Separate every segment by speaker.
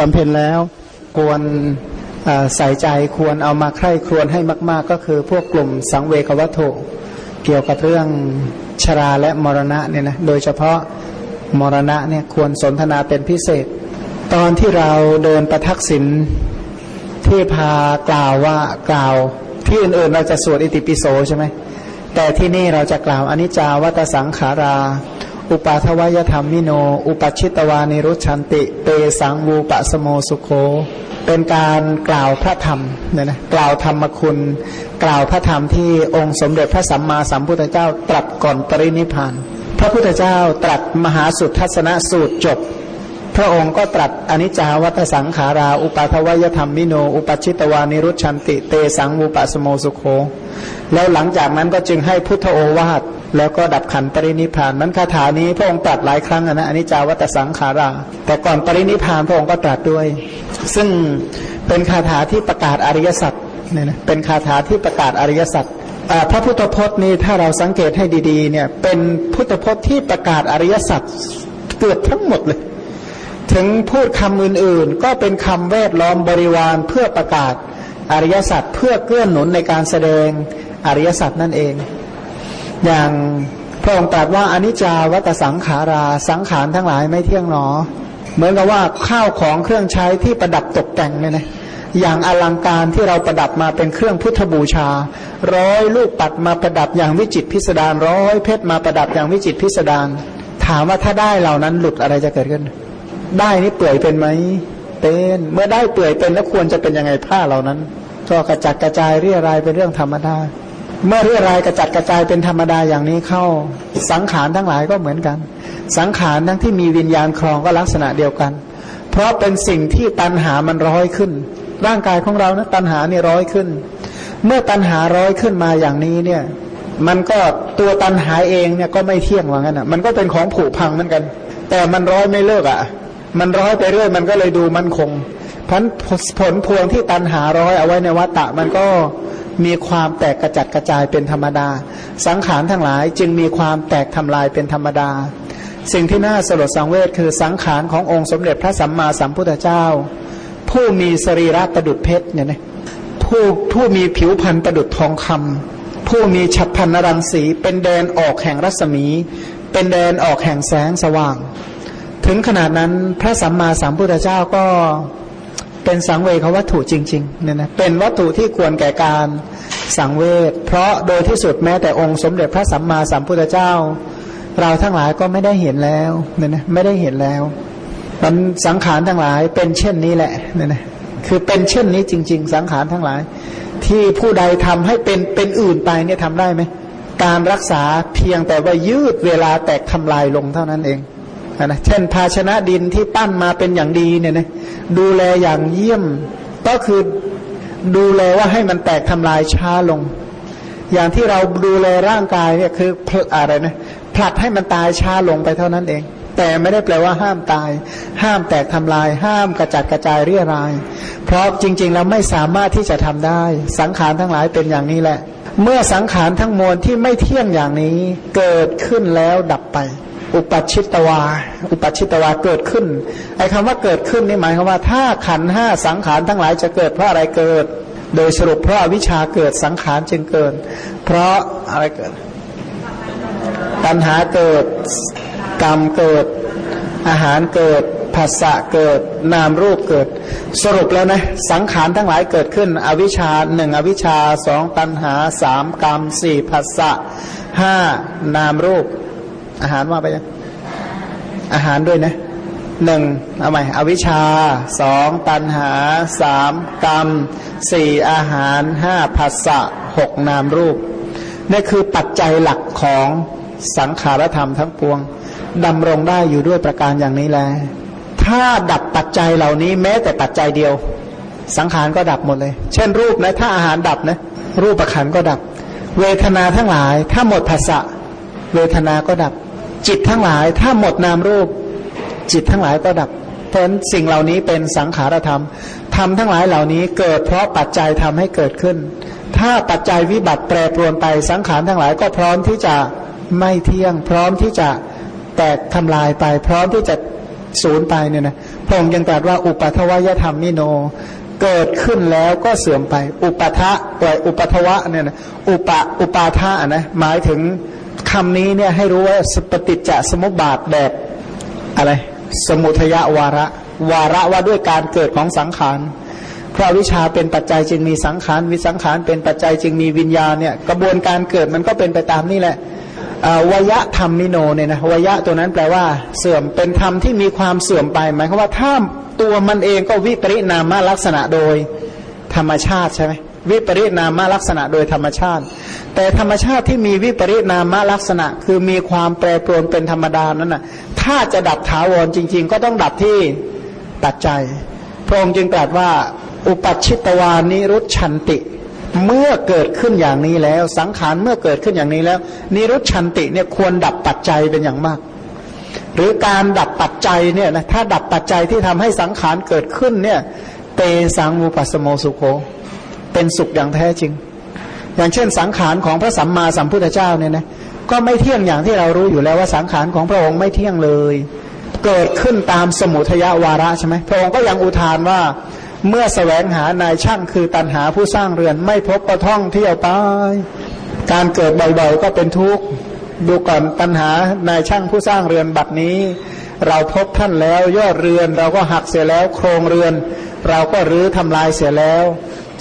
Speaker 1: บำเพ็ญแล้วควรใส่ใจควรเอามาใคร่ครวญให้มาก ๆ ก็คือพวกกลุ่มสังเวกวัตถุเกี่ยวกับเรื่องชราและมรณะเนี่ยนะโดยเฉพาะมรณะเนี่ยควรสนทนาเป็นพิเศษ ตอนที่เราเดินประทักษิณที่พากล่าวว่ากล่าวที่อื่นๆเราจะสวดอิติปิโสใช่ไหมแต่ที่นี่เราจะกล่าวอนิจจาวัตสังขารา อุปปาทะวะยะธัมมิโน อุปปัชชิตวานิรุชฌันติ เตสังวูปะสะโมสุโข เป็นการกล่าวพระธรรมเนี่ยนะกล่าวธรรมคุณ กล่าวพระธรรมที่องค์สมเด็จพระสัมมาสัมพุทธเจ้าตรัสก่อนปรินิพพาน พระพุทธเจ้าตรัสมหาสุทัศนสูตรจบ พระองค์ก็ตรัสอนิจจาวะตะ สังขารา อุปปาทะวะยะธัมมิโน อุปปัชชิตวานิรุชฌันติ เตสัง วูปะสะโมสุโข แล้วหลังจากนั้นก็จึงให้พุทธโอวาท แล้วก็ดับขันปรินิพานนั้นคาถานี้พระองค์ตรัสหลายครั้งนะอนิจจาวัตสังขารา แต่ก่อนปรินิพานพระองค์ก็ตรัสด้วย ซึ่งเป็นคาถาที่ประกาศอริยสัจเนี่ยนะเป็นคาถาที่ประกาศอริยสัจพระพุทธพจน์นี้ถ้าเราสังเกตให้ดีๆเนี่ยเป็นพุทธพจน์ที่ประกาศอริยสัจเกือบทั้งหมดเลย ถึงพูดคำอื่นๆ ก็เป็นคำแวดล้อมบริวารเพื่อประกาศอริยสัจเพื่อเกื้อหนุนในการแสดงอริยสัจนั่นเอง อย่างพระองค์ตรัสว่าอนิจจาวัตสังขาราสังขารทั้งหลายไม่เที่ยงหนอ เหมือนกับว่าข้าวของเครื่องใช้ที่ประดับตกแต่งเนี่ยนะอย่างอลังการที่เราประดับมาเป็นเครื่องพุทธบูชา ร้อยลูกปัดมาประดับอย่างวิจิตพิสดารร้อยเพชรมาประดับอย่างวิจิตพิสดารถามว่าถ้าได้เหล่านั้นหลุดอะไรจะเกิดขึ้น ได้นี่เปื่อยเป็นไหมเป็นเมื่อได้เปื่อยเป็นแล้วควรจะเป็นยังไงผ้าเหล่านั้น ก็กระจัดกระจายเรียรายเป็นเรื่องธรรมดา เมื่อเรียรายกระจัดกระจายเป็นธรรมดาอย่างนี้เข้าสังขารทั้งหลายก็เหมือนกัน สังขารทั้งที่มีวิญญาณครองก็ลักษณะเดียวกัน เพราะเป็นสิ่งที่ตันหามันร้อยขึ้น ร่างกายของเรานะตันหานี่ร้อยขึ้น เมื่อตันหาร้อยขึ้นมาอย่างนี้เนี่ย มันก็ตัวตันหาเองเนี่ยก็ไม่เที่ยงว่างั้นอะ มันก็เป็นของผุพังเหมือนกัน แต่มันร้อยไม่เลิกอะ มันร้อยไปเรื่อยมันก็เลยดูมันคงพันผลพวงที่ตันหาร้อยเอาไว้ในวัตตะมันก็ มีความแตกกระจัดกระจายเป็นธรรมดา สังขารทั้งหลายจึงมีความแตกทำลายเป็นธรรมดา สิ่งที่น่าสลดสังเวชคือสังขารขององค์สมเด็จพระสัมมาสัมพุทธเจ้า ผู้มีสรีระประดุดเพชรเนี่ยนะผู้ผู้มีผิวพรรณประดุดทองคำผู้มีฉับพันรังสีเป็นแดนออกแห่งรัศมี เป็นแดนออกแห่งแสงสว่าง ถึงขนาดนั้นพระสัมมาสัมพุทธเจ้าก็ เป็นสังเวชวัตถุจริงๆเนี่ยนะเป็นวัตถุที่ควรแก่การสังเวชเพราะโดยที่สุดแม้แต่องค์สมเด็จพระสัมมาสัมพุทธเจ้า เราทั้งหลายก็ไม่ได้เห็นแล้วเนี่ยนะไม่ได้เห็นแล้วมันสังขารทั้งหลายเป็นเช่นนี้แหละเนี่ยนะคือเป็นเช่นนี้จริง ๆ สังขารทั้งหลาย ที่ผู้ใดทำให้เป็นเป็นอื่นไปเนี่ยทำได้ไหมการรักษาเพียงแต่ว่ายืดเวลาแตกทำลายลงเท่านั้นเอง นะเช่น ภาชนะดินที่ปั้นมาเป็นอย่างดีเนี่ยนะดูแลอย่างเยี่ยม ก็คือดูแลว่าให้มันแตกทำลายช้าลง อย่างที่เราดูแลร่างกายเนี่ยคืออะไรนะผลัดให้มันตายช้าลงไปเท่านั้นเอง แต่ไม่ได้แปลว่าห้ามตาย ห้ามแตกทำลาย ห้ามกระจัดกระจายเรี่ยราย เพราะจริง ๆ แล้วไม่สามารถที่จะทำได้ สังขารทั้งหลายเป็นอย่างนี้แหละ เมื่อสังขารทั้งมวลที่ไม่เที่ยงอย่างนี้เกิดขึ้นแล้วดับไป อุปชิตวา อุปชิตวาเกิดขึ้น ไอ้คำว่าเกิดขึ้นนี่หมายความว่า ถ้าขันห้าสังขารทั้งหลายจะเกิดเพราะอะไรเกิด โดยสรุปเพราะวิชาเกิดสังขารจึงเกิด เพราะอะไรเกิด ตัณหาเกิด กรรมเกิด อาหารเกิดภาษะเกิด นามรูปเกิด สรุปแล้วนะ สังขารทั้งหลายเกิดขึ้น อวิชชาหนึ่งอวิชชาสองตัณหาสามกรรมสี่ภาษะห้านามรูป อาหารว่าไปยังอาหารด้วยนะหนึ่งเอาใหม่อวิชชาสองตันหาสามกรรมสี่อาหารห้าภาษะหกนามรูปนี่คือปัจจัยหลักของสังขารธรรมทั้งปวงดำรงได้อยู่ด้วยประการอย่างนี้แล ถ้าดับปัจจัยเหล่านี้แม้แต่ปัจจัยเดียว สังขารก็ดับหมดเลย เช่นรูปนะ ถ้าอาหารดับนะ รูปประขันก็ดับ เวทนาทั้งหลาย ถ้าหมดภาษะเวทนาก็ดับ จิตทั้งหลายถ้าหมดนามรูป จิตทั้งหลายก็ดับ เพราะสิ่งเหล่านี้เป็นสังขารธรรมธรรมทั้งหลายเหล่านี้เกิดเพราะปัจจัยทำให้เกิดขึ้น ถ้าปัจจัยวิบัติแปรปรวนไปสังขารทั้งหลายก็พร้อมที่จะไม่เที่ยง พร้อมที่จะแตกทำลายไป พร้อมที่จะสูญไปเนี่ยนะพระองค์ยังตรัสว่าอุปัทวยธรรมมิโนเกิดขึ้นแล้วก็เสื่อมไป อุปทะปล่อยอุปัทวะเนี่ยนะอุปอุปาทะนะหมายถึง คำนี้เนี่ยให้รู้ว่าสปฏิจจสมุปบาทแบบอะไร สมุทยวาระ วาระว่าด้วยการเกิดของสังขารเพราะวิชาเป็นปัจจัยจึงมีสังขารวิสังขารเป็นปัจจัยจึงมีวิญญาณเนี่ยกระบวนการเกิดมันก็เป็นไปตามนี่แหละวยะธรรมมิโนเนี่ยนะวยะตัวนั้นแปลว่าเสื่อมเป็นธรรมที่มีความเสื่อมไปหมายความว่าถ้าตัวมันเองก็วิปริณามลักษณะโดยธรรมชาติใช่ไหม วิปริณามลักษณะโดยธรรมชาติ แต่ธรรมชาติที่มีวิปริณามลักษณะ คือมีความแปรปรวนเป็นธรรมดานั้นนะถ้าจะดับถาวรจริง ๆ ก็ต้องดับที่ตัดใจพระองค์จึงตรัสว่า อุปัชิตวานิรุชันติ เมื่อเกิดขึ้นอย่างนี้แล้ว สังขารเมื่อเกิดขึ้นอย่างนี้แล้ว นิรุชันติเนี่ยควรดับปัจจัยเป็นอย่างมาก หรือการดับปัจจัยเนี่ยนะถ้าดับปัจจัยที่ทำให้สังขารเกิดขึ้นเนี่ยเตสังมุปัสโมสุโค เป็นสุขอย่างแท้จริง อย่างเช่นสังขารของพระสัมมาสัมพุทธเจ้าเนี่ยนะก็ไม่เที่ยงอย่างที่เรารู้อยู่แล้วว่าสังขารของพระองค์ไม่เที่ยงเลย เกิดขึ้นตามสมุทยาวาระใช่ไหมพระองค์ก็ยังอุทานว่าเมื่อสแสวงหานายช่างคือตันหาผู้สร้างเรือนไม่พบก็ท่องเที่ยวไป การเกิดบ่อยๆก็เป็นทุกข์ดูก่อนตันหานายช่างผู้สร้างเรือนบัดนี้ เราพบท่านแล้วยอดเรือนเราก็หักเสียแล้ว โครงเรือน เราก็รื้อทำลายเสียแล้ว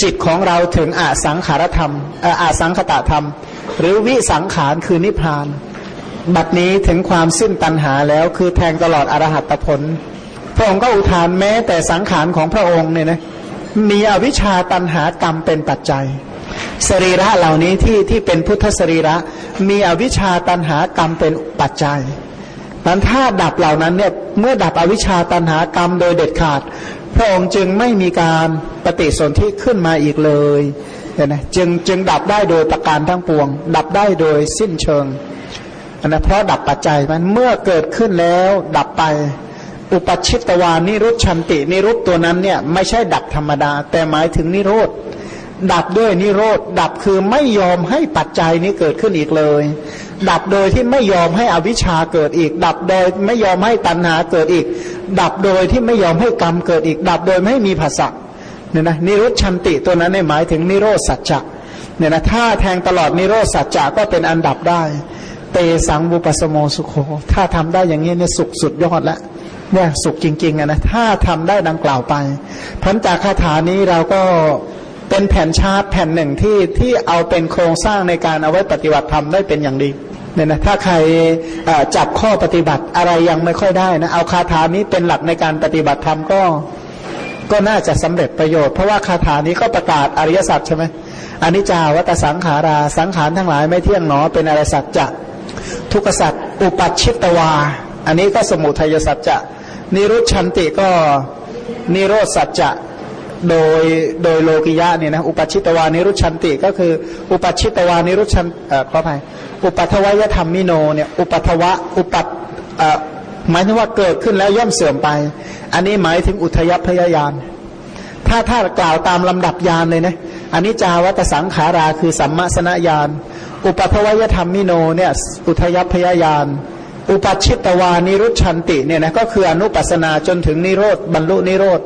Speaker 1: จิตของเราถึงอาสังขารธรรมอาสังคตะธรรม หรือวิสังขารคือนิพพาน บัดนี้ถึงความสิ้นตัณหาแล้วคือแทงตลอดอรหัตผล พระองค์ก็อุทานแม้แต่สังขารของพระองค์เนี่ยนะมีอวิชชาตันหากรรมเป็นปัจจัย สรีระเหล่านี้ที่ที่เป็นพุทธสรีระ มีอวิชชาตันหากรรมเป็นปัจจัยนั้นถ้าดับเหล่านั้นเนี่ยเมื่อดับอวิชชาตันหากรรมโดยเด็ดขาด พระองค์จึงไม่มีการปฏิสนธิขึ้นมาอีกเลยเห็นไหมจึงจึงดับได้โดยประการทั้งปวง ดับได้โดยสิ้นเชิงอันนะเพราะดับปัจจัยมันเมื่อเกิดขึ้นแล้วดับไป อุปชิตวานิรุตชันตินิรุตตัวนั้นเนี่ยไม่ใช่ดับธรรมดา แต่หมายถึงนิโรธดับด้วยนิโรธดับคือไม่ยอมให้ปัจจัยนี้เกิดขึ้นอีกเลยดับโดยที่ไม่ยอมให้อวิชชาเกิดอีก ดับโดยไม่ยอมให้ตัณหาเกิดอีก ดับโดยที่ไม่ยอมให้กรรมเกิดอีก ดับโดยไม่มีภาษะเนี่ยนะนิรุชันติตัวนั้นในหมายถึงนิโรธสัจจะเนี่ยนะถ้าแทงตลอดนิโรธสัจจะก็เป็นอันดับได้ เตสังบุปสโมสุโคถ้าทำได้อย่างนี้เนี่ยสุดสุดยอดแล้วเนี่ยสุขจริงๆนะถ้าทำได้ดังกล่าวไปพันจากคาถานี้เราก็ เป็นแผ่นชาร์ตแผ่นหนึ่งที่ที่เอาเป็นโครงสร้างในการเอาไว้ปฏิบัติธรรมได้เป็นอย่างดีเนี่ยนะถ้าใครจับข้อปฏิบัติอะไรยังไม่ค่อยได้นะเอาคาถานี้เป็นหลักในการปฏิบัติธรรมก็ก็น่าจะสำเร็จประโยชน์เพราะว่าคาถานี้ก็ประกาศอริยสัจใช่ไหมอนิจจาวะตะ สังขาราสังขารทั้งหลายไม่เที่ยงหนอเป็นอริยสัจจะทุกขสัจอุปปัชชิตวา อันนี้ก็สมุทัยสัจจะนิรุชฌันติก็นิโรธสัจจะ โดยโดยโลกิยะเนี่ยนะอุปปัชชิตวานิรุชฌันติก็คือ อุปปัชชิตวานิรุชฌันเอ่อขออภัยอุปปาทะวะยะธัมมิโนเนี่ยอุปปาทะวะอุปปาทเอ่อหมายถึงว่าเกิดขึ้นแล้วย่อมเสื่อมไป อันนี้หมายถึงอุทยพยายานถ้าถ้ากล่าวตามลำดับยานเลยนะอันนี้จาวัตสังขาราคือสัมมาสนญาณอุปัทวยธรรมมิโนเนี่ยอุทยพยายานอุปชิตวานิรุชันติเนี่ยนะก็คืออนุปัสนาจนถึงนิโรธบรรลุนิโรธ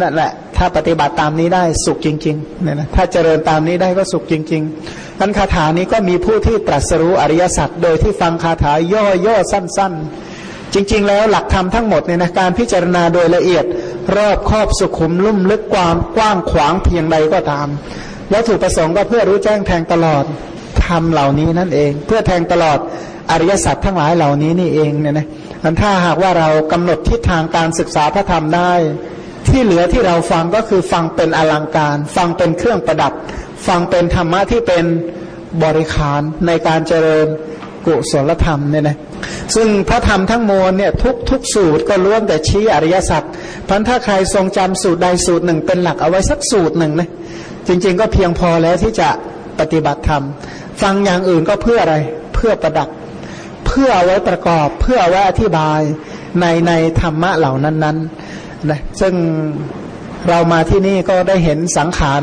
Speaker 1: นั่นแหละ ถ้าปฏิบัติตามนี้ได้สุขจริงๆเนี่ยนะถ้าเจริญตามนี้ได้ก็สุขจริงๆนั้นคาถานี้ก็มีผู้ที่ตรัสรู้อริยสัจโดยที่ฟังคาถาย่อๆสั้น ๆ จริง ๆ แล้วหลักธรรมทั้งหมดเนี่ยนะการพิจารณาโดยละเอียด รอบครอบสุขุมลุ่มลึกความกว้างขวางเพียงใดก็ตามแล้วถูกประสงค์ก็เพื่อรู้แจ้งแทงตลอดธรรมเหล่านี้นั่นเอง เพื่อแทงตลอดอริยสัจทั้งหลายเหล่านี้นี่เองเนี่ยนะมันถ้าหากว่าเรากำหนดทิศทางการศึกษาพระธรรมได้ ที่เหลือที่เราฟังก็คือฟังเป็นอลังการ ฟังเป็นเครื่องประดับ ฟังเป็นธรรมะที่เป็นบริขารในการเจริญกุศลธรรมเนี่ยนะซึ่งพระธรรมทั้งมวลเนี่ยทุกทุกสูตรก็ล้วนแต่ชี้อริยสัจพันถ้าใครทรงจำสูตรใดสูตรหนึ่งเป็นหลักเอาไว้สักสูตรหนึ่งนะจริง ๆ ก็เพียงพอแล้วที่จะปฏิบัติธรรม ฟังอย่างอื่นก็เพื่ออะไรเพื่อประดับ เพื่อเอาไว้ประกอบเพื่อเอาไว้อธิบายในในธรรมะเหล่านั้นๆ นะซึ่งเรามาที่นี่ก็ได้เห็นสังขาร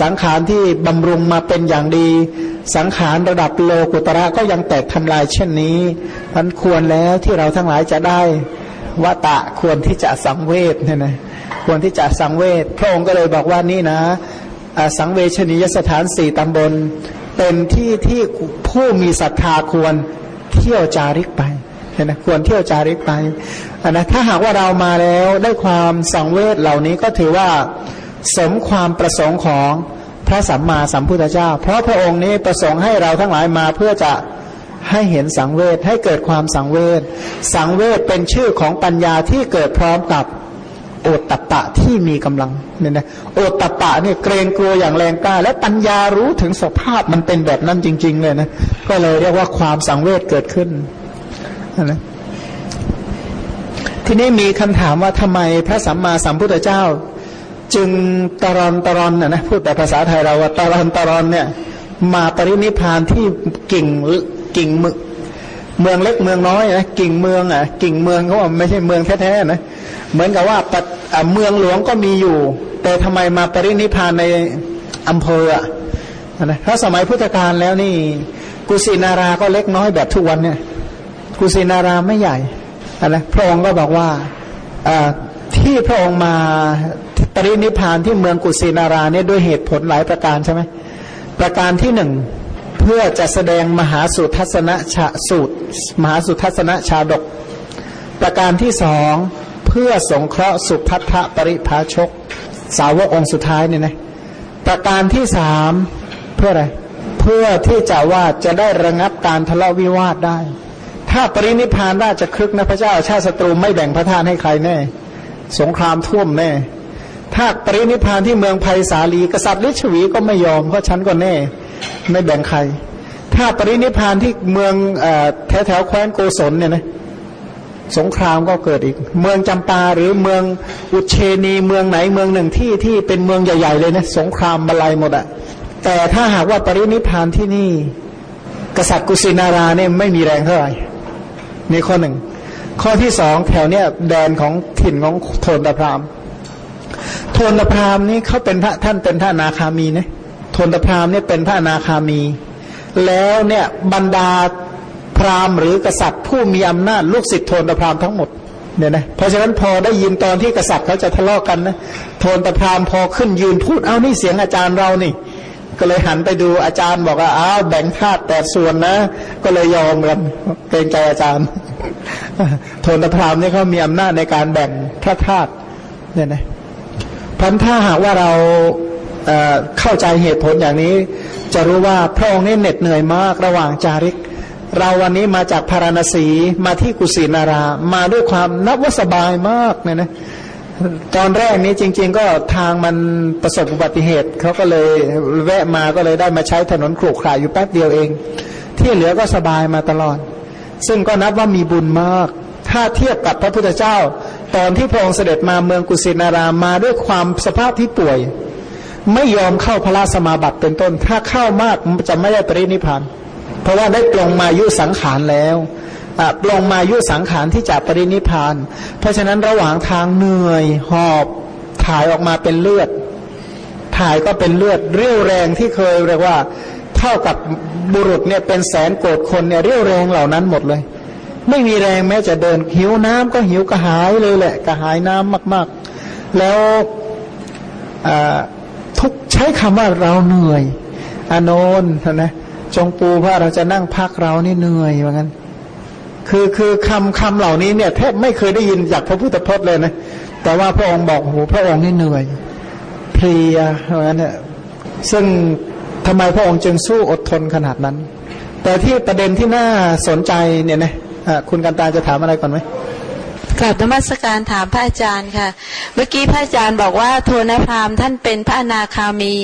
Speaker 1: สังขารที่บำรุงมาเป็นอย่างดี สังขารระดับโลกุตระก็ยังแตกทำลายเช่นนี้มันควรแล้วที่เราทั้งหลายจะได้วตะควรที่จะสังเวชเนี่ยนะควรที่จะสังเวชพระองค์ก็เลยบอกว่านี่นะ สังเวชนียสถานสี่ตำบล เป็นที่ที่ผู้มีศรัทธาควรเที่ยวจาริกไป เห็นไหมควรเที่ยวจาริกไปนนะถ้าหากว่าเรามาแล้วได้ความสังเวชเหล่านี้ก็ถือว่าสมความประสงค์ของพระสัมมาสัมพุทธเจ้า เพราะพระองค์นี้ประสงค์ให้เราทั้งหลายมาเพื่อจะให้เห็นสังเวชให้เกิดความสังเวชสังเวชเป็นชื่อของปัญญาที่เกิดพร้อมกับโอตตะปะที่มีกำลังเนี่ยนะโอตตะปะเนี่ยเกรงกลัวอย่างแรงกล้า และปัญญารู้ถึงสภาพมันเป็นแบบนั้นจริง ๆ เลยนะก็เลยเรียกว่าความสังเวชเกิดขึ้น นะทีนี้มีคำถามว่าทำไมพระสัมมาสัมพุทธเจ้า จึงตรอนตรอนนะนะพูดแต่ภาษาไทยเราว่าตรอนตรอนเนี่ย มาปรินิพานที่กิ่งกิ่งมึกเมืองเล็กเมืองน้อยนะกิ่งเมืองอะกิ่งเมืองเขาว่าไม่ใช่เมืองแท้ๆนะเหมือนกับว่าเมืองหลวงก็มีอยู่ แต่ทำไมมาปรินิพานในอำเภออะนะถ้าสมัยพุทธกาลแล้วนี่ กุสินาราก็เล็กน้อยแบบทุกวันเนี่ย กุสินาราไม่ใหญ่นะพระองค์ก็บอกว่าที่พระองค์มาปรินิพานที่เมืองกุสินาราเนี่ยด้วยเหตุผลหลายประการใช่ไหมประการที่หนึ่งเพื่อจะแสดงมหาสุทัศนชาสูตร มหาสุทัศนชาดก ประการที่สองเพื่อสงเคราะห์สุพัทธปริภาชก สาวกองค์สุดท้ายเนี่ยนะประการที่สามเพื่ออะไร เพื่อที่จะว่าจะได้ระงับการทะเลาะวิวาทได้ ถ้าปรินิพานราชครึกนะพระเจ้า ชาติศัตรูไม่แบ่งพระทานให้ใครแน่ สงครามท่วมแน่ ถ้าปรินิพานที่เมืองไผ่สาลี กษัตริย์ฤชวีก็ไม่ยอมเพราะฉันก็แน่ ไม่แบ่งใคร ถ้าปรินิพานที่เมืองแถวแถวแคว้นโกศลเนี่ยนะสงครามก็เกิดอีก เมืองจำปาหรือเมืองอุเชนีเมืองไหนเมืองหนึ่งที่ที่เป็นเมืองใหญ่ ๆ เลยนะสงครามบาลัยหมดอะแต่ถ้าหากว่าปรินิพานที่นี่ กษัตริย์กุสินาราเนี่ยไม่มีแรงเท่าไหร่ นี่ข้อหนึ่ง ข้อที่สองแถวเนี้ยแดนของถิ่นของโทนตะพรามโทนตะพรามนี่เขาเป็นพระท่านเป็นพระนาคามีนะโทนตพราหมณ์เนี่ยเป็นพระนาคามี แล้วเนี่ยบรรดาพราหมณ์หรือกษัตริย์ผู้มีอำนาจลูกศิษย์โทนตพราหมณ์ทั้งหมดเนี่ยนะเพราะฉะนั้นพอได้ยินตอนที่กษัตริย์เขาจะทะเลาะกันนะโทนตพราหมณ์พอขึ้นยืนพูดเอานี่เสียงอาจารย์เรานี่ ก็เลยหันไปดูอาจารย์บอกว่าอ้าวแบ่งธาตุแต่ส่วนนะ ก็เลยยอมกันเกรงใจอาจารย์โทนตพรามนี่เขามีอำนาจในการแบ่งพระธาตุเนี่ยนะพันถ้าหากว่าเราเข้าใจเหตุผลอย่างนี้ จะรู้ว่าพระองค์นี่เหน็ดเหนื่อยมากระหว่างจาริก เราวันนี้มาจากพาราณสีมาที่กุสินารา มาด้วยความนับว่าสบายมากเนี่ยนะ ตอนแรกนี้จริง ๆ ก็ทางมันประสบอุบัติเหตุเขาก็เลยแวะมาก็เลยได้มาใช้ถนนขรุขระอยู่แป๊บเดียวเอง ที่เหลือก็สบายมาตลอด ซึ่งก็นับว่ามีบุญมาก ถ้าเทียบกับพระพุทธเจ้า ตอนที่พระองค์เสด็จมาเมืองกุสินารามาด้วยความสภาพที่ป่วย ไม่ยอมเข้าพระราสมาบัติเป็นต้น ถ้าเข้ามากจะไม่ได้ปรินิพานเพราะว่าได้ปลงมายุสังขารแล้ว ปลงมายุสังขารที่จะปรินิพาน เพราะฉะนั้นระหว่างทางเหนื่อยหอบถ่ายออกมาเป็นเลือด ถ่ายก็เป็นเลือด เรี่ยวแรงที่เคยเรียกว่า เท่ากับบุรุษเนี่ยเป็นแสนโกรธคนเนี่ยเรี่ยวแรงเหล่านั้นหมดเลย ไม่มีแรงแม้จะเดินหิวน้ำก็หิวกระหายเลยแหละกระหายน้ำมาก ๆ แล้วทุกใช้คำว่าเราเหนื่อย อานนท์นะจงปูว่าเราจะนั่งพักเรานี่เหนื่อยว่างั้น คือคือคำคำเหล่านี้เนี่ยแทบไม่เคยได้ยินจากพระพุทธพจน์เลยนะ แต่ว่าพระองค์บอกโอ้โหพระองค์นี่เหนื่อยเพลียว่างั้นเนี่ยซึ่งทำไมพระองค์จึงสู้อดทนขนาดนั้น แต่ที่ประเด็นที่น่าสนใจเนี่ยนะคุณกันตาจะถามอะไรก่อนไหม
Speaker 2: กลับธรรมสการถามพระอาจารย์ค่ะ เมื่อกี้พระอาจารย์บอกว่าโทนพรามท่านเป็นพระอนาคามี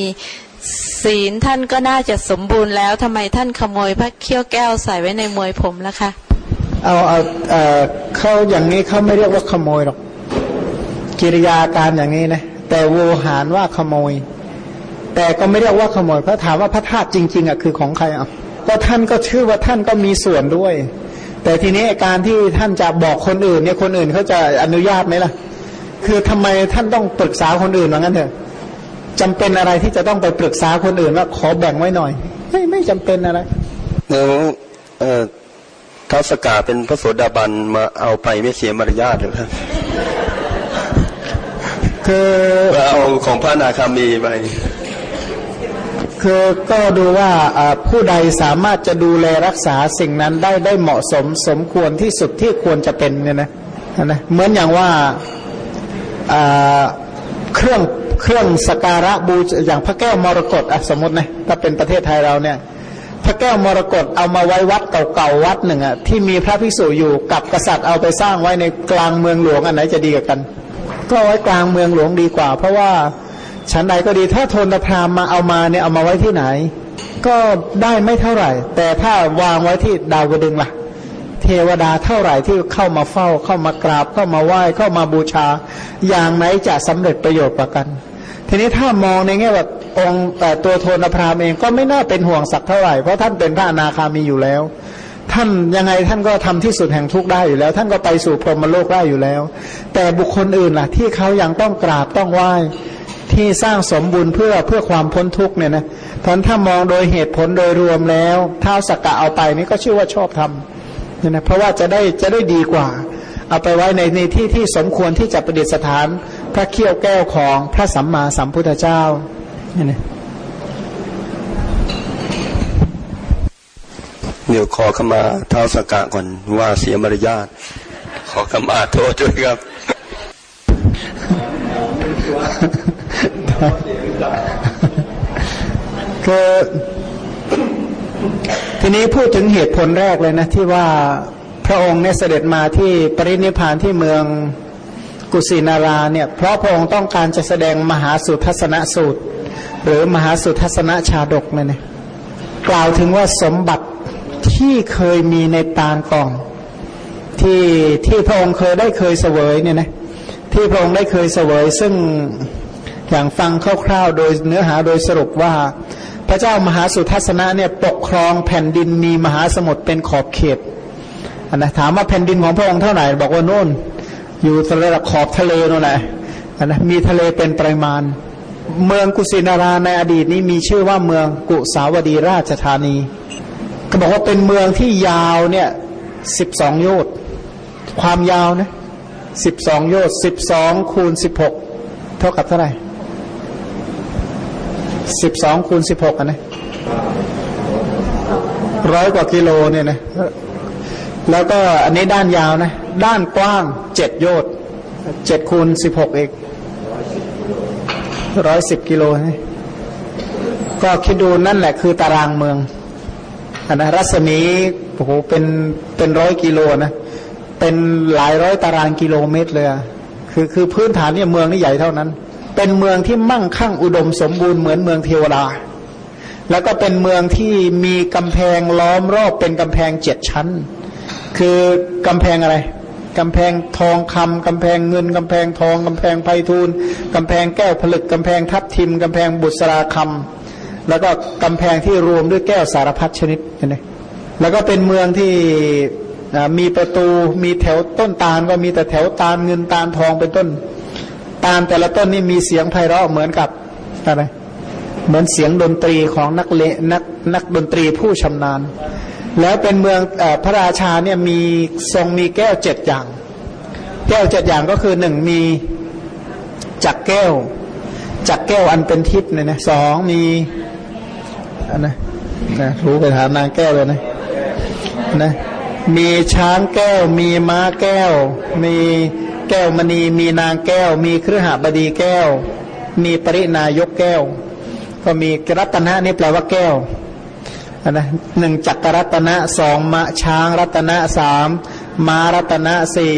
Speaker 2: ศีลท่านก็น่าจะสมบูรณ์แล้วทำไมท่านขโมยพระเขี้ยวแก้วใส่ไว้ในมวยผมล่ะคะ
Speaker 1: เอาเอาเอเขาอย่างนี้เขาไม่เรียกว่าขโมยหรอก กิริยาการอย่างนี้นะแต่โวหารว่าขโมย แต่ก็ไม่เรียกว่าขโมยเพราะถามว่าพระธาตุจริง ๆอะคือของใครอะก็ท่านก็ชื่อว่าท่านก็มีส่วนด้วย แต่ทีนี้การที่ท่านจะบอกคนอื่นเนี่ยคนอื่นเขาจะอนุญาตไหมล่ะ คือทำไมท่านต้องปรึกษาคนอื่นว่างั้นเถอะจำเป็นอะไรที่จะต้องไปปรึกษาคนอื่นว่าขอแบ่งไว้หน่อยไม่ไม่จำเป็นอะไร
Speaker 3: แล้วเออ ท้าวสกาเป็นพระโสดาบันมาเอาไปไม่เสียมารยาทหรือครับ
Speaker 1: คือ
Speaker 3: มาเอาของพระอนาคามีไป
Speaker 1: คือก็ดูว่าอ่าผู้ใดสามารถจะดูแลรักษาสิ่งนั้นได้ได้เหมาะสมสมควรที่สุดที่ควรจะเป็นเนี่ยนะนะเหมือนอย่างว่าอ่าเครื่องเครื่องสกการะบูชาอย่างพระแก้วมรกตอะสมมตินะถ้าเป็นประเทศไทยเราเนี่ยพ ระแก้วมรกตเอามาไว้วัดเก่าๆวัดหนึ่งอะที่มีพระภิกษุอยู่กับกษัตริย์เอาไปสร้างไว้ในกลางเมืองหลวงอันไหนจะดีกว่ากัน ก็ไว้กลางเมืองหลวงดีกว่า เพราะว่าชั้นใดก็ดีถ้าทนพรามมาเอามาเนี่ยเอามาไว้ที่ไหน ก็ได้ไม่เท่าไหร่ แต่ถ้าวางไว้ที่ดาวดึงส์ล่ะ เทวดาเท่าไหร่ที่เข้ามาเฝ้าเข้ามากราบเข้ามาไหว้เข้ามาบูชา อย่างไหนจะสำเร็จประโยชน์กว่ากัน ทีนี้ถ้ามองในแง่ว่าองค์แต่ตัวโทนพรามเองก็ไม่น่าเป็นห่วงสักเท่าไหร่เพราะท่านเป็นพระอนาคามีอยู่แล้ว ท่านยังไงท่านก็ทำที่สุดแห่งทุกข์ได้อยู่แล้ว ท่านก็ไปสู่พรหมโลกได้อยู่แล้ว แต่บุคคลอื่นล่ะ ที่เขายังต้องกราบต้องไหว้ที่สร้างสมบุญเพื่อเพื่อความพ้นทุกข์เนี่ยนะเพราะฉะนั้นถ้ามองโดยเหตุผลโดยรวมแล้วท้าวสักกะเอาไปนี่ก็ชื่อว่าชอบทำเนี่ยนะเพราะว่าจะได้จะได้ดีกว่า เอาไปไว้ในในที่ที่สมควรที่จะประดิษฐาน พระเขี้ยวแก้วของพระสัมมาสัมพุทธเจ้าเนี่ยนะ
Speaker 3: เดี๋ยวขอขมาเท้าสกกะก่อนว่าเสียมารยาทขอขมาโทษด้วยครับ
Speaker 1: คือทีนี้พูดถึงเหตุผลแรกเลยนะ ที่ว่าพระองค์เนี่ยเสด็จมาที่ปรินิพพานที่เมือง กุสินาราเนี่ยเพราะพระองค์ต้องการจะแสดงมหาสุทัศนสูตร หรือมหาสุทัศนชาดกเนี่ยนะกล่าวถึงว่าสมบัติที่เคยมีในปางก่อนที่ที่พระองค์เคยได้เคยเสวยเนี่ยนะที่พระองค์ได้เคยเสวย ซึ่งอย่างฟังคร่าวๆ โดยเนื้อหาโดยสรุปว่า พระเจ้ามหาสุทัศนะเนี่ยปกครองแผ่นดินมีมหาสมุทรเป็นขอบเขตอันนะถามว่าแผ่นดินของพระองค์เท่าไหร่บอกว่าโน่น อยู่ระดับขอบทะเลนู่นแหละนะมีทะเลเป็นปริมาณ เมืองกุสินาราในอดีตนี้มีชื่อว่าเมืองกุสาวดีราชธานีก็บอกว่าเป็นเมืองที่ยาวเนี่ยสิบสองโยชน์ความยาวนะสิบสองโยชน์สิบสองคูณสิบหกเท่ากับเท่าไหร่สิบสองคูณสิบหกอะนะร้อยกว่ากิโลเนี่ยนะ แล้วก็อันนี้ด้านยาวนะ ด้านกว้างเจ็ดโยชน์เจ็ดคูณสิบหกเองร้อยสิบกิโลนะก็คิดดูนั่นแหละคือตารางเมืองอันนะรัศมีโอ้โหเป็นเป็นร้อยกิโลนะเป็นหลายร้อยตารางกิโลเมตรเลยคือคือพื้นฐานเนี่ยเมืองนี่ใหญ่เท่านั้น เป็นเมืองที่มั่งคั่งอุดมสมบูรณ์เหมือนเมืองเทวดาแล้วก็เป็นเมืองที่มีกำแพงล้อมรอบเป็นกำแพงเจ็ดชั้น คือกำแพงอะไรกำแพงทองคำกำแพงเงินกำแพงทองกำแพงไพฑูรย์กำแพงแก้วผลึกกำแพงทับทิมกำแพงบุษราคำแล้วก็กำแพงที่รวมด้วยแก้วสารพัดชนิดนไหมแล้วก็เป็นเมืองที่มีประตูมีแถวต้นตาลก็มีแต่แถวตาลเงินตาลทองเป็นต้น ตาลแต่ละต้นนี่มีเสียงไพเราะเหมือนกับอะไรเหมือนเสียงดนตรีของนักเลนักนักดนตรีผู้ชำนาญ แล้วเป็นเมืองอพระราชาเนี่ยมีทรงมีแก้วเจ็ดอย่าง แก้วเจ็ดอย่างก็คือหนึ่งมีจักแก้ว จักแก้วอันเป็นทิพย์เนี่ยนะสองมีอันนะนะรู้ไปถามนางแก้วเลยนะนะมีช้างแก้ว มีม้าแก้ว มีแก้วมณี มีนางแก้ว มีเครือหาบดีแก้ว มีปรินายกแก้ว ก็มีรัตนะนี่แปลว่าแก้ว นะหนึ่งจักรรัตนะสองมะช้างรัตนะสามมารัตนะสี่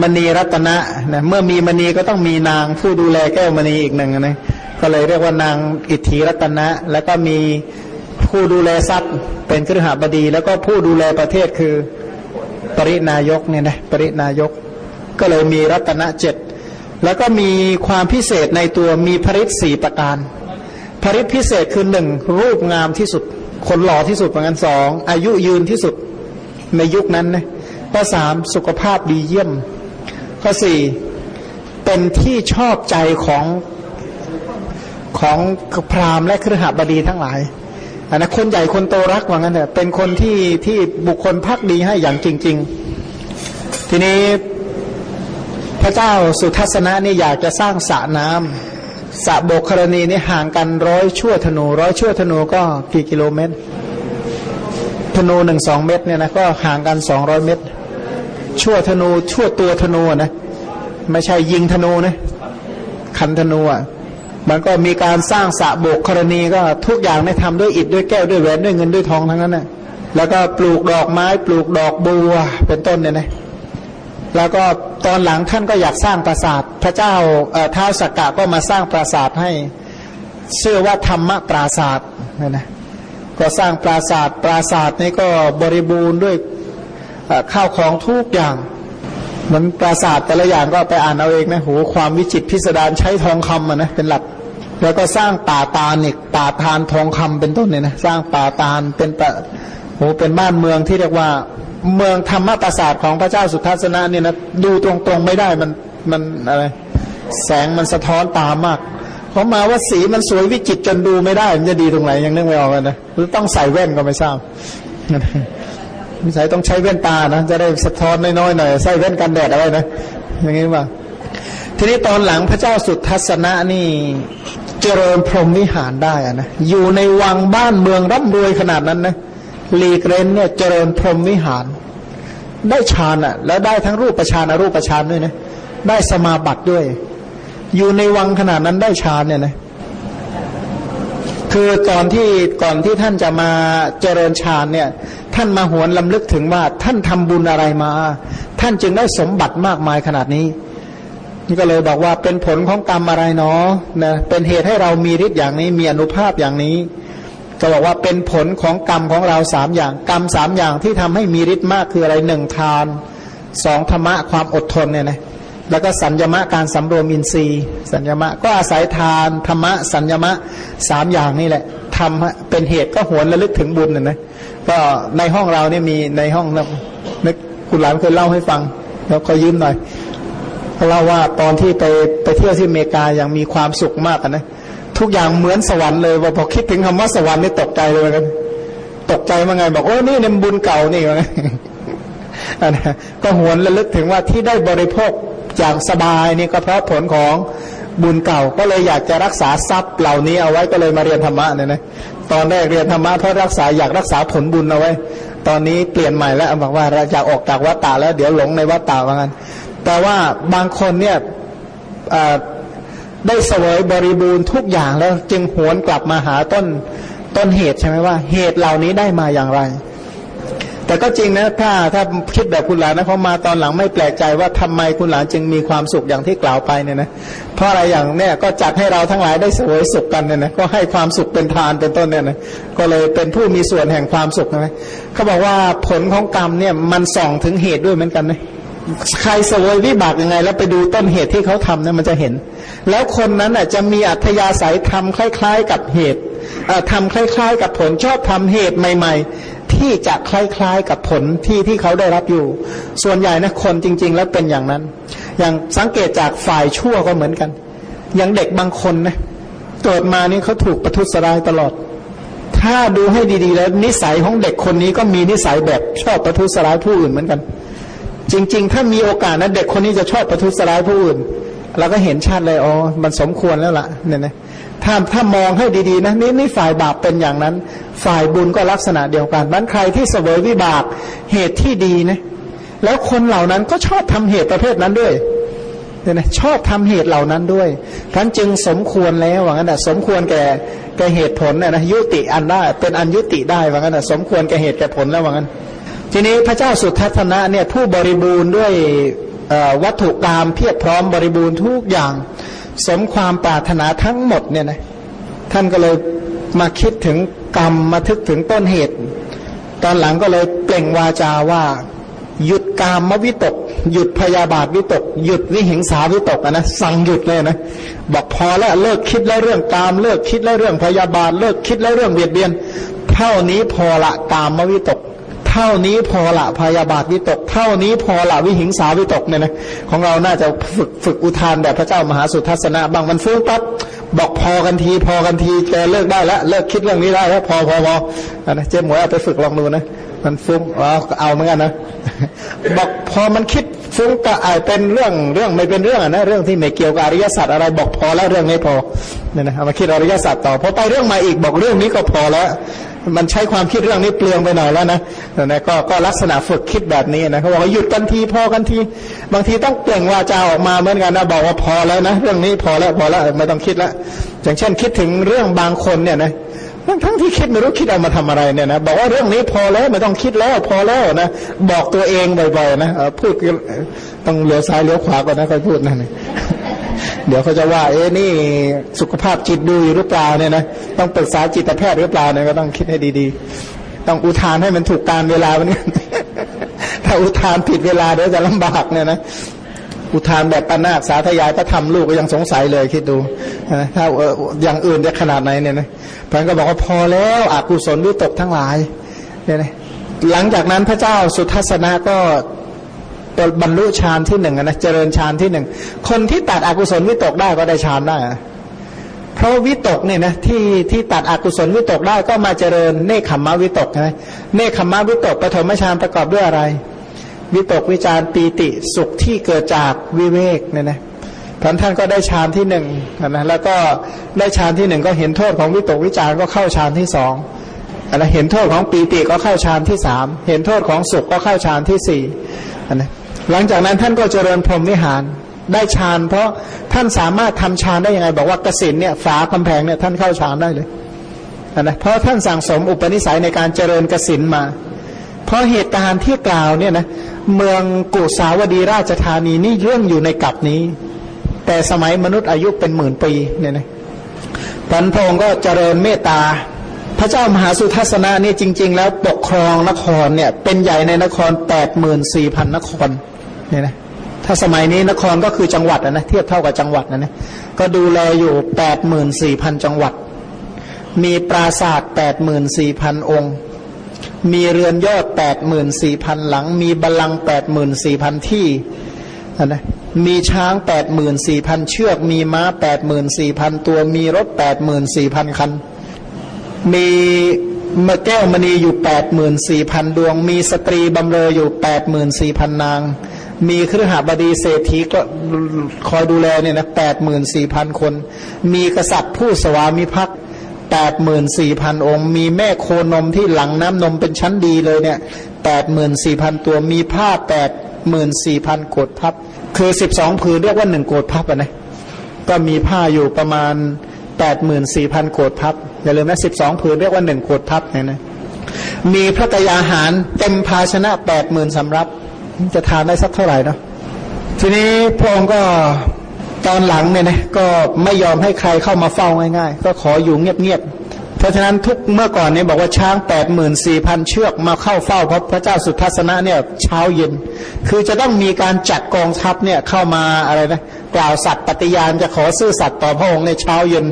Speaker 1: มณีรัตนะนะเมื่อมีมณีก็ต้องมีนางผู้ดูแลแก้วมณีอีกหนึ่งนะก็เลยเรียกว่านางอิทธิรัตนะ แล้วก็มีผู้ดูแลทรัพย์เป็นครหบดี แล้วก็ผู้ดูแลประเทศคือปรินายกเนี่ยนะปรินายก ก็เลยมีรัตนะเจ็ดแล้วก็มีความพิเศษในตัวมีผริตสี่ประการ ผริพิเศษคือหนึ่งรูปงามที่สุด คนหล่อที่สุดเหมือนกันสองอายุยืนที่สุดในยุคนั้นนะข้อสามสุขภาพดีเยี่ยม ข้อสี่เป็นที่ชอบใจของของพราหมณ์และเครือหบดีทั้งหลายอันนั้นคนใหญ่คนโตรักว่างั้นเถอะเป็นคนที่ที่บุคคลพักดีให้อย่างจริง ๆ ทีนี้พระเจ้าสุทัศนะนี่อยากจะสร้างสระน้ำ สะโบกรณีนี่ห่างกันร้อยชั่วธนูร้อยชั่วธนูก็กี่กิโลเมตร ธนูหนึ่งสองเมตรเนี่ยนะก็ห่างกันสองร้อยเมตร ชั่วธนูชั่วตัวธนูนะไม่ใช่ยิงธนูนะคันธนูอะมันก็มีการสร้างสะโบกกรณีก็ทุกอย่างได้ทำด้วยอิฐด้วยแก้วด้วยแหวนด้วยเงินด้วยทองทั้งนั้นนะแล้วก็ปลูกดอกไม้ปลูกดอกบัวเป็นต้นเนี่ยนะ แล้วก็ตอนหลังท่านก็อยากสร้างปราสาท พระเจ้าท้าวสักกะก็มาสร้างปราสาทให้เชื่อว่าธรรมะปราสาทนะนะก็สร้างปราสาทปราสาทนี้ก็บริบูรณ์ด้วยข้าวของทุกอย่างเหมันปราสาทแต่ละอย่างก็ไปอ่านเอาเองนะโหความวิจิตพิสดารใช้ทองคำอะนะเป็นหลัก แล้วก็สร้างป่าตาลอีกป่าทานทองคำเป็นต้นเนี่ยนะสร้างป่าตาลเป็นโหเป็นบ้านเมืองที่เรียกว่า เมืองธรรมปราสาทของพระเจ้าสุทัศนะเนี่ยนะดูตรงๆไม่ได้มันมันอะไร แสงมันสะท้อนตามากเพราะมาว่าสีมันสวยวิจิตจนดูไม่ได้ มันจะดีตรงไหนยังนึกไม่ออกเลยนะหรือต้องใส่แว่นก็ไม่ทราบมิสัยต้องใช้แว่นตานะจะได้สะท้อนน้อยๆหน่อยใส่แว่นกันแดดเอาไว้นะอย่างนี้ว่าทีนี้ตอนหลังพระเจ้าสุทัศนะนี่เจริญพรหมวิหารได้อะนะอยู่ในวังบ้านเมืองร่ำรวยขนาดนั้นนะ ลีกเรนเนี่ยเจริญพรหมวิหาร ได้ฌานอะ แล้วได้ทั้งรูปฌานอรูปฌานด้วยนะได้สมาบัติด้วย อยู่ในวังขนาดนั้นได้ฌานเนี่ยนะคือก่อนที่ก่อนที่ท่านจะมาเจริญฌานเนี่ย ท่านมาหวนลำลึกถึงว่าท่านทำบุญอะไรมา ท่านจึงได้สมบัติมากมายขนาดนี้ นี่ก็เลยบอกว่าเป็นผลของกรรมอะไรเนาะนะเป็นเหตุให้เรามีฤทธิ์อย่างนี้มีอนุภาพอย่างนี้ ก็บอกว่าเป็นผลของกรรมของเราสามอย่าง กรรมสามอย่างที่ทำให้มีฤทธิ์มากคืออะไรหนึ่งทานสองธรรมะความอดทนเนี่ยนะแล้วก็สัญญมะการสำรวมอินทรีย์ สัญญมะก็อาศัยทานธรรมะสัญญมะสามอย่างนี่แหละทำเป็นเหตุก็หวนระลึกถึงบุญนะนะก็ในห้องเราเนี่ยมีในห้องนะนึกคุณหลานเคยเล่าให้ฟัง แล้วขอยืมหน่อยเขาเล่าว่าตอนที่ไปไปเที่ยวที่อเมริกาอย่างมีความสุขมากนะ ทุกอย่างเหมือนสวรรค์เลยพอคิดถึงคำว่าสวรรค์นี่ตกใจเลยกันตกใจมาไง บอกโอ้นี่เนี่ยบุญเก่านี่ไงก็หวนระลึกถึงว่าที่ได้บริโภคอย่างสบายนี่ก็เพราะผลของบุญเก่าก็เลยอยากจะรักษาทรัพย์เหล่านี้เอาไว้ก็เลยมาเรียนธรรมะเนี่ยนะตอนแรกเรียนธรรมะเพราะรักษาอยากรักษาผลบุญเอาไว้ ตอนนี้เปลี่ยนใหม่แล้วบอกว่าเราจะออกจากวัฏฏะแล้วเดี๋ยวหลงในวัฏฏะว่างั้นแต่ว่าบางคนเนี่ย ได้เสวยบริบูรณ์ทุกอย่างแล้วจึงหวนกลับมาหาต้นต้นเหตุใช่ไหมว่า เหตุเหล่านี้ได้มาอย่างไร แต่ก็จริงนะถ้าถ้าคิดแบบคุณหลานนะเขามาตอนหลังไม่แปลกใจว่าทำไมคุณหลานจึงมีความสุขอย่างที่กล่าวไปเนี่ยนะเพราะอะไรอย่างเนี้ยก็จัดให้เราทั้งหลายได้สวยสุขกันเนี่ยนะก็ให้ความสุขเป็นทานเป็นต้นเนี่ยนะก็เลยเป็นผู้มีส่วนแห่งความสุขนะเขาบอกว่าผลของกรรมเนี่ยมันส่องถึงเหตุด้วยเหมือนกันนะใครสวยวิบากยังไง แล้วไปดูต้นเหตุที่เขาทำเนี่ยมันจะเห็น แล้วคนนั้นอะจะมีอัธยาศัยทำคล้าย ๆ กับเหตุทำคล้าย ๆ กับผลชอบทำเหตุใหม่ ๆ ที่จะคล้าย ๆ กับผลที่ที่เขาได้รับอยู่ ส่วนใหญ่นะคนจริง ๆ แล้วเป็นอย่างนั้น อย่างสังเกตจากฝ่ายชั่วก็เหมือนกัน อย่างเด็กบางคนนะเกิดมานี่เขาถูกประทุษร้ายตลอด ถ้าดูให้ดีๆ แล้วนิสัยของเด็กคนนี้ก็มีนิสัยแบบชอบประทุษร้ายผู้อื่นเหมือนกัน จริง ๆ ถ้ามีโอกาสนะเด็กคนนี้จะชอบประทุษร้ายผู้อื่น เราก็เห็นชัดเลยอ๋อมันสมควรแล้วล่ะเนี่ยนะถ้าถ้ามองให้ดีๆนะนี่นี่ฝ่ายบาปเป็นอย่างนั้น ฝ่ายบุญก็ลักษณะเดียวกันนั้นใครที่เสวยวิบากเหตุที่ดีนะแล้วคนเหล่านั้นก็ชอบทำเหตุประเภทนั้นด้วยเนี่ยนะชอบทำเหตุเหล่านั้นด้วยท่านจึงสมควรแล้วว่างั้นนะสมควรแก่แก่เหตุผลนะนะยุติอันได้เป็นอันยุติได้ว่างั้นนะสมควรแก่เหตุแก่ผลแล้วว่างั้น ทีนี้พระเจ้าสุทัศนะเนี่ยผู้บริบูรณ์ด้วย วัตถุกรรมเพียบพร้อมบริบูรณ์ทุกอย่าง สมความปรารถนาทั้งหมดเนี่ยนะท่านก็เลยมาคิดถึงกรรมมาทึกถึงต้นเหตุ ตอนหลังก็เลยเปล่งวาจาว่า หยุดกามมวิตก หยุดพยาบาทวิตก หยุดวิหิงสาวิตกนะสั่งหยุดเลยนะบอกพอแล้วเลิกคิดแล้วเรื่องกามเลิกคิดแล้วเรื่องพยาบาทเลิกคิดแล้วเรื่องเบียดเบียน เท่านี้พอละกามมวิตก เท่านี้พอละพยาบาทวิตก เท่านี้พอละวิหิงสาวิตกเนี่ยนะของเราน่าจะฝึกฝึกอุทานแบบพระเจ้ามหาสุทัศนะบางมันฟุ้งปั๊บบอกพอกันทีพอกันทีแกเลิกได้แล้วเลิกคิดเรื่องนี้ได้แล้วพอพอพอนะเจ๊หมวยเอาไปฝึกลองดูนะ มันฟุ้งเอาเอาเหมือนกันนะบอกพอมันคิดฟุ้งก็อาจเป็นเรื่องเรื่องไม่เป็นเรื่องนะเรื่องที่ไม่เกี่ยวกับอริยสัจอะไรบอกพอแล้วเรื่องนี้พอเนี่ยนะเอามาคิดอริยสัจต่อพอไปเรื่องมาอีกบอกเรื่องนี้ก็พอแล้ว มันใช้ความคิดเรื่องนี้เปลืองไปหน่อยแล้วนะนะก็ก็ลักษณะฝึกคิดแบบนี้นะเขาบอกว่าหยุดกันทีพอกันที บางทีต้องเปล่งวาจาออกมาเหมือนกันนะบอกว่าพอแล้วนะ เรื่องนี้พอแล้วพอแล้วไม่ต้องคิดแล้วอย่างเช่นคิดถึงเรื่องบางคนเนี่ยนะ ทั้งทั้งที่คิดไม่รู้คิดเอามาทำอะไรเนี่ยนะบอกว่าเรื่องนี้พอแล้วไม่ต้องคิดแล้วพอแล้วนะบอกตัวเองบ่อยๆนะพูดต้องเลี้ยวซ้ายเลี้ยวขวาก่อนนะค่อยพูดนะเดี๋ยวเขาจะว่า เอ๊นี่สุขภาพจิตดูอยู่หรือเปล่าเนี่ยนะต้องปรึกษาจิตแพทย์หรือเปล่าเนี่ยก็ต้องคิดให้ดีๆ ต้องอุทานให้มันถูกการเวลาวันนี้ถ้าอุทานผิดเวลาเดี๋ยวจะลำบากเนี่ยนะ อุทานแบบปนาสาธยายพระธรรมลูกก็ยังสงสัยเลยคิดดูถ้าอย่างอื่นจะขนาดไหนเนี่ยนะพระก็บอกว่าพอแล้วอกุศลวิตกทั้งหลายเนี่ยนะหลังจากนั้นพระเจ้าสุทัศนะก็บรรลุฌานที่หนึ่งนะเจริญฌานที่หนึ่งคนที่ตัดอกุศลวิตกได้ก็ได้ฌานได้เพราะวิตกเนี่ยนะที่ที่ตัดอกุศลวิตกได้ก็มาเจริญเนคขมมะวิตกนะเนคขมมะวิตกปฐมฌานประกอบด้วยอะไร วิตกวิจารปีติสุขที่เกิดจากวิเวกเนี่ยนะท่านท่านก็ได้ฌานที่หนึ่งนะแล้วก็ได้ฌานที่หนึ่งก็เห็นโทษของวิตกวิจารก็เข้าฌานที่สองนะเห็นโทษของปีติก็เข้าฌานที่สามเห็นโทษของสุขก็เข้าฌานที่สี่นะหลังจากนั้นท่านก็เจริญพรหมวิหารได้ฌานเพราะท่านสามารถทำฌานได้ยังไง บอกว่ากสินเนี่ยฝากำแพงเนี่ยท่านเข้าฌานได้เลยนะเพราะท่านสั่งสมอุปนิสัยในการเจริญกสินมา เพราะเหตุการณ์ที่กล่าวเนี่ยนะ เมืองกุสาวดีราชธานีนี่เรื่องอยู่ในกับนี้ แต่สมัยมนุษย์อายุเป็นหมื่นปีเนี่ยนะพันพงก็เจริญเมตตา พระเจ้ามหาสุทัศนะนี่จริง ๆ แล้วปกครองนครเนี่ยเป็นใหญ่ในนครแปดหมื่นสี่พันนครเนี่ยนะถ้าสมัยนี้นครก็คือจังหวัดนะเทียบเท่ากับจังหวัดนะนะก็ดูแลอยู่แปดหมื่นสี่พันจังหวัด มีปราสาทแปดหมื่นสี่พันองค์ มีเรือนยอดแปดหมื่นสี่พันหลัง มีบาลังแปดหมื่นสี่พันที่นะมีช้างแปดหมื่นสี่พันเชือก มีม้าแปดหมื่นสี่พันตัว มีรถแปดหมื่นสี่พันคัน มีมแก้วมณีอยู่แปดหมื่นสี่พันดวง มีสตรีบำเรออยู่แปดหมื่นสี่พันนาง มีเครือหาบดีเศรษฐีก็คอยดูแลเนี่ยนะแปดหมื่นสี่พันคน มีกษัตริย์ผู้สวามิภักดิ์ แปดหมื่นสี่พันองค์ มีแม่โคนมที่หลังน้ำนมเป็นชั้นดีเลยเนี่ยแปดหมื่นสี่พันตัวมีผ้าแปดหมื่นสี่พันโกดพับ คือสิบสองผืนเรียกว่าหนึ่งโกดพับนะก็มีผ้าอยู่ประมาณแปดหมื่นสี่พันโกดพับ อย่าลืมนะสิบสองผืนเรียกว่าหนึ่งโกดพับเนี่ยนะมีพระกยาหารเต็มภาชนะแปดหมื่นสำรับ จะทานได้สักเท่าไหร่เนาะทีนี้พระองค์ก็ ตอนหลังเนี่ยนะก็ไม่ยอมให้ใครเข้ามาเฝ้าง่าย ๆ ก็ขออยู่เงียบๆเพราะฉะนั้นทุกเมื่อก่อนเนี่ยบอกว่าช้างแปดหมื่นสี่พันเชือกมาเข้าเฝ้าพระพระเจ้าสุทัศนะเนี่ยเช้าเย็น คือจะต้องมีการจัดกองทัพเนี่ยเข้ามาอะไรนะกล่าวสัตย์ปฏิญาณจะขอซื่อสัตย์ต่อพระองค์ในเช้าเย็น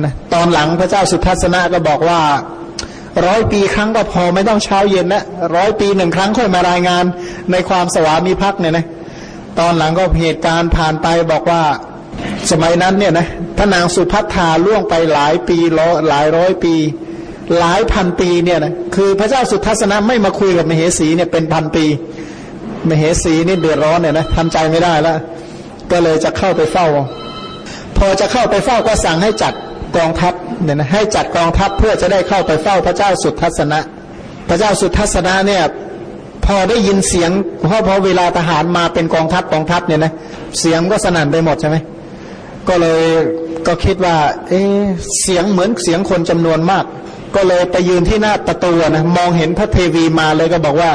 Speaker 1: นะตอนหลังพระเจ้าสุทัศนะก็บอกว่าร้อยปีครั้งก็พอไม่ต้องเช้าเย็นนะร้อยปีหนึ่งครั้งค่อยมารายงานในความสวามิภักดิ์เนี่ยนะ ตอนหลังก็เหตุการณ์ผ่านไปบอกว่าสมัยนั้นเนี่ยนะพระนางสุพัฒนาล่วงไปหลายปีหลายร้อยปี หลายพันปีเนี่ยนะคือพระเจ้าสุทัศนะไม่มาคุยกับมเหสีเนี่ยเป็นพันปี มเหสีนี่เดือดร้อนเนี่ยนะทำใจไม่ได้แล้วก็เลยจะเข้าไปเฝ้า พอจะเข้าไปเฝ้าก็สั่งให้จัดกองทัพเนี่ยนะให้จัดกองทัพเพื่อจะได้เข้าไปเฝ้าพระเจ้าสุทัศนะ พระเจ้าสุทัศนะเนี่ย พอได้ยินเสียงเพราะพอเวลาทหารมาเป็นกองทัพกองทัพเนี่ยนะเสียงก็สนั่นไปหมดใช่ไหมก็เลยก็คิดว่า เออเสียงเหมือนเสียงคนจำนวนมาก ก็เลยไปยืนที่หน้าประตูนะมองเห็นพระเทวีมาเลยก็บอกว่า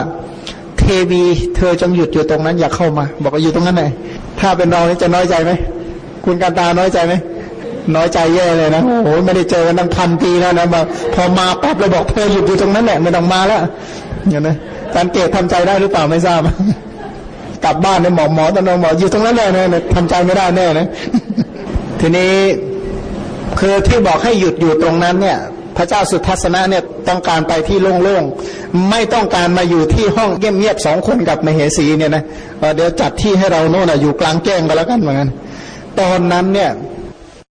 Speaker 1: เทวี เธอจงหยุดอยู่ตรงนั้นอย่าเข้ามา บอกว่าอยู่ตรงนั้นไหนถ้าเป็นเราจะน้อยใจไหมคุณการตาน้อยใจไหมน้อยใจแย่เลยนะโอ้โหไม่ได้เจอกันตั้งพันปีแล้วนะพอมาปั๊บเลยบอกเธอหยุดอยู่ตรงนั้นแหละไม่ต้องมาแล้วอย่างนี้ การเกตทำใจได้หรือเปล่าไม่ทราบ กลับบ้านเนี่ยหมอหมอตอนนหมออยู่ตรงนั้นแน่เลยทำใจไม่ได้แน่นะ ทีนี้คือที่บอกให้หยุดอยู่ตรงนั้นเนี่ย พระเจ้าสุทัศนะเนี่ยต้องการไปที่โล่งๆ ไม่ต้องการมาอยู่ที่ห้องเงียบๆสองคนกับมเหสีเนี่ยนะเดี๋ยวจัดที่ให้เราโน่นอยู่กลางแจ้งกันแล้วกันเหมือนกันตอนนั้นเนี่ย